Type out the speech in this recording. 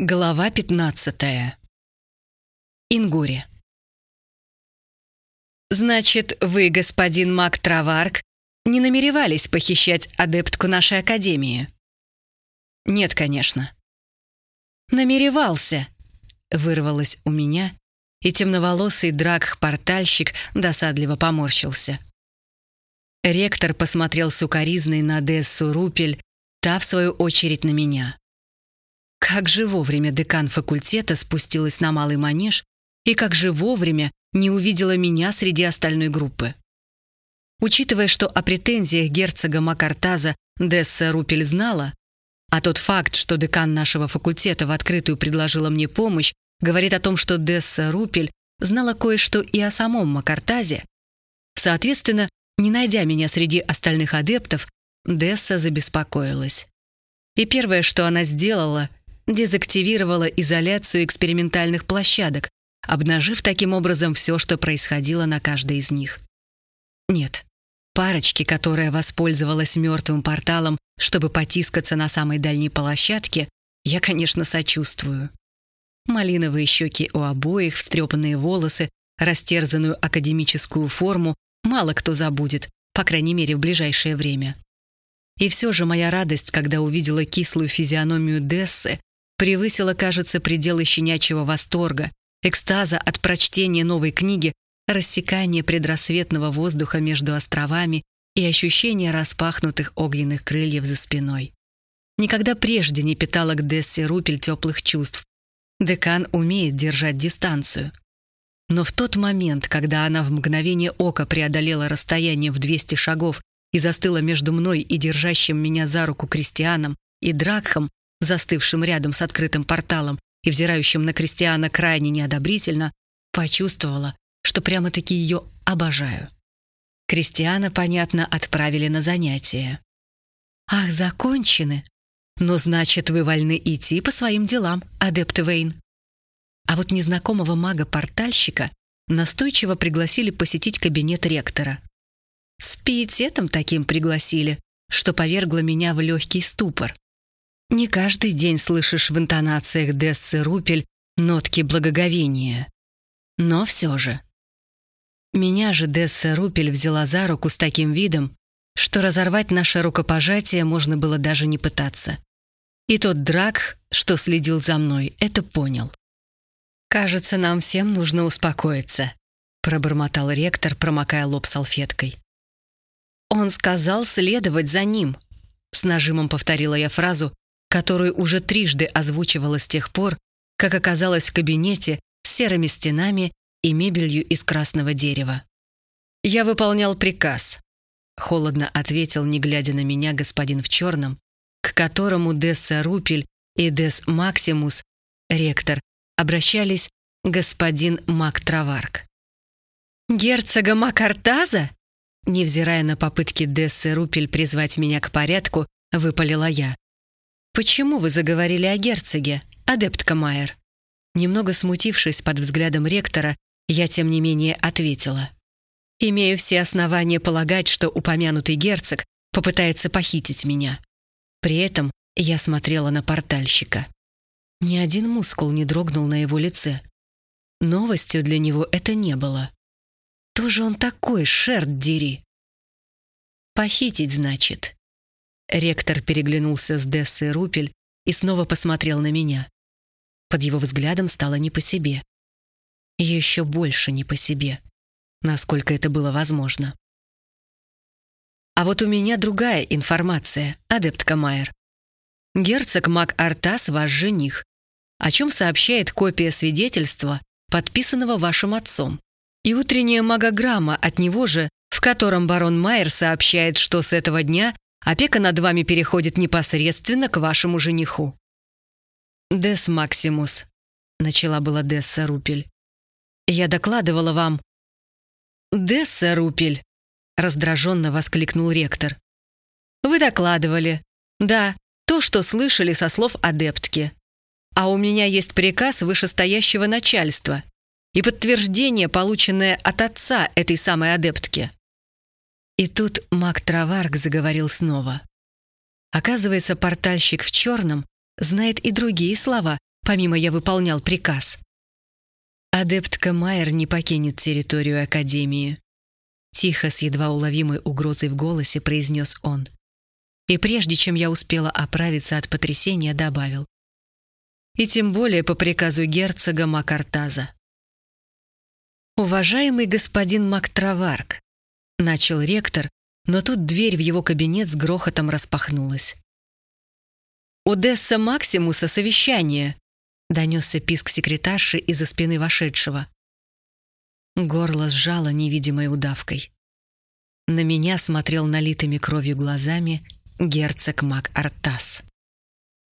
Глава 15. Ингури. «Значит, вы, господин Мак Траварк, не намеревались похищать адептку нашей Академии?» «Нет, конечно». «Намеревался», — вырвалось у меня, и темноволосый драк-портальщик досадливо поморщился. Ректор посмотрел сукоризной на Дессу Рупель, та, в свою очередь, на меня. Как же вовремя декан факультета спустилась на малый манеж и как же вовремя не увидела меня среди остальной группы. Учитывая, что о претензиях герцога Макартаза Десса Рупель знала, а тот факт, что декан нашего факультета в открытую предложила мне помощь, говорит о том, что Десса Рупель знала кое-что и о самом Макартазе, соответственно, не найдя меня среди остальных адептов, Десса забеспокоилась. И первое, что она сделала, дезактивировала изоляцию экспериментальных площадок, обнажив таким образом все, что происходило на каждой из них. Нет, парочке, которая воспользовалась мертвым порталом, чтобы потискаться на самой дальней площадке, я, конечно, сочувствую. Малиновые щеки у обоих, встрепанные волосы, растерзанную академическую форму мало кто забудет, по крайней мере, в ближайшее время. И все же моя радость, когда увидела кислую физиономию Дессы, превысила, кажется, пределы щенячьего восторга, экстаза от прочтения новой книги, рассекания предрассветного воздуха между островами и ощущения распахнутых огненных крыльев за спиной. Никогда прежде не питала к Дессе Рупель теплых чувств. Декан умеет держать дистанцию. Но в тот момент, когда она в мгновение ока преодолела расстояние в 200 шагов и застыла между мной и держащим меня за руку Кристианом и Дракхом, застывшим рядом с открытым порталом и взирающим на Кристиана крайне неодобрительно, почувствовала, что прямо-таки ее обожаю. Кристиана, понятно, отправили на занятия. «Ах, закончены! Но значит, вы вольны идти по своим делам, адепт Вейн». А вот незнакомого мага-портальщика настойчиво пригласили посетить кабинет ректора. С пиететом таким пригласили, что повергло меня в легкий ступор. Не каждый день слышишь в интонациях Дессы Рупель нотки благоговения. Но все же. Меня же Десса Рупель взяла за руку с таким видом, что разорвать наше рукопожатие можно было даже не пытаться. И тот драк, что следил за мной, это понял. «Кажется, нам всем нужно успокоиться», — пробормотал ректор, промокая лоб салфеткой. «Он сказал следовать за ним», — с нажимом повторила я фразу, которую уже трижды озвучивала с тех пор, как оказалась в кабинете с серыми стенами и мебелью из красного дерева. «Я выполнял приказ», — холодно ответил, не глядя на меня, господин в черном, к которому Десса Рупель и Дес Максимус, ректор, обращались господин Мак Траварк. «Герцога Макартаза?» Невзирая на попытки Дессы Рупель призвать меня к порядку, выпалила я. «Почему вы заговорили о герцоге, адептка Майер?» Немного смутившись под взглядом ректора, я, тем не менее, ответила. «Имею все основания полагать, что упомянутый герцог попытается похитить меня». При этом я смотрела на портальщика. Ни один мускул не дрогнул на его лице. Новостью для него это не было. Тоже он такой, шерт дери. «Похитить, значит», Ректор переглянулся с Дессой Рупель и снова посмотрел на меня. Под его взглядом стало не по себе. Еще больше не по себе, насколько это было возможно. А вот у меня другая информация, адептка Майер. Герцог Мак Артас ваш жених, о чем сообщает копия свидетельства, подписанного вашим отцом. И утренняя магограмма от него же, в котором барон Майер сообщает, что с этого дня Опека над вами переходит непосредственно к вашему жениху». «Дес Максимус», — начала была Десса Рупель. «Я докладывала вам». «Десса Рупель», — раздраженно воскликнул ректор. «Вы докладывали. Да, то, что слышали со слов адептки. А у меня есть приказ вышестоящего начальства и подтверждение, полученное от отца этой самой адептки. И тут маг Траварк заговорил снова. Оказывается, портальщик в черном знает и другие слова, помимо я выполнял приказ. Адептка Майер не покинет территорию Академии. Тихо, с едва уловимой угрозой в голосе произнес он. И прежде чем я успела оправиться от потрясения, добавил. И тем более по приказу герцога Макартаза. «Уважаемый господин Мактраварк», — начал ректор, но тут дверь в его кабинет с грохотом распахнулась. «Одесса Максимуса совещание!» — донесся писк секретарши из-за спины вошедшего. Горло сжало невидимой удавкой. На меня смотрел налитыми кровью глазами герцог Мак Артас.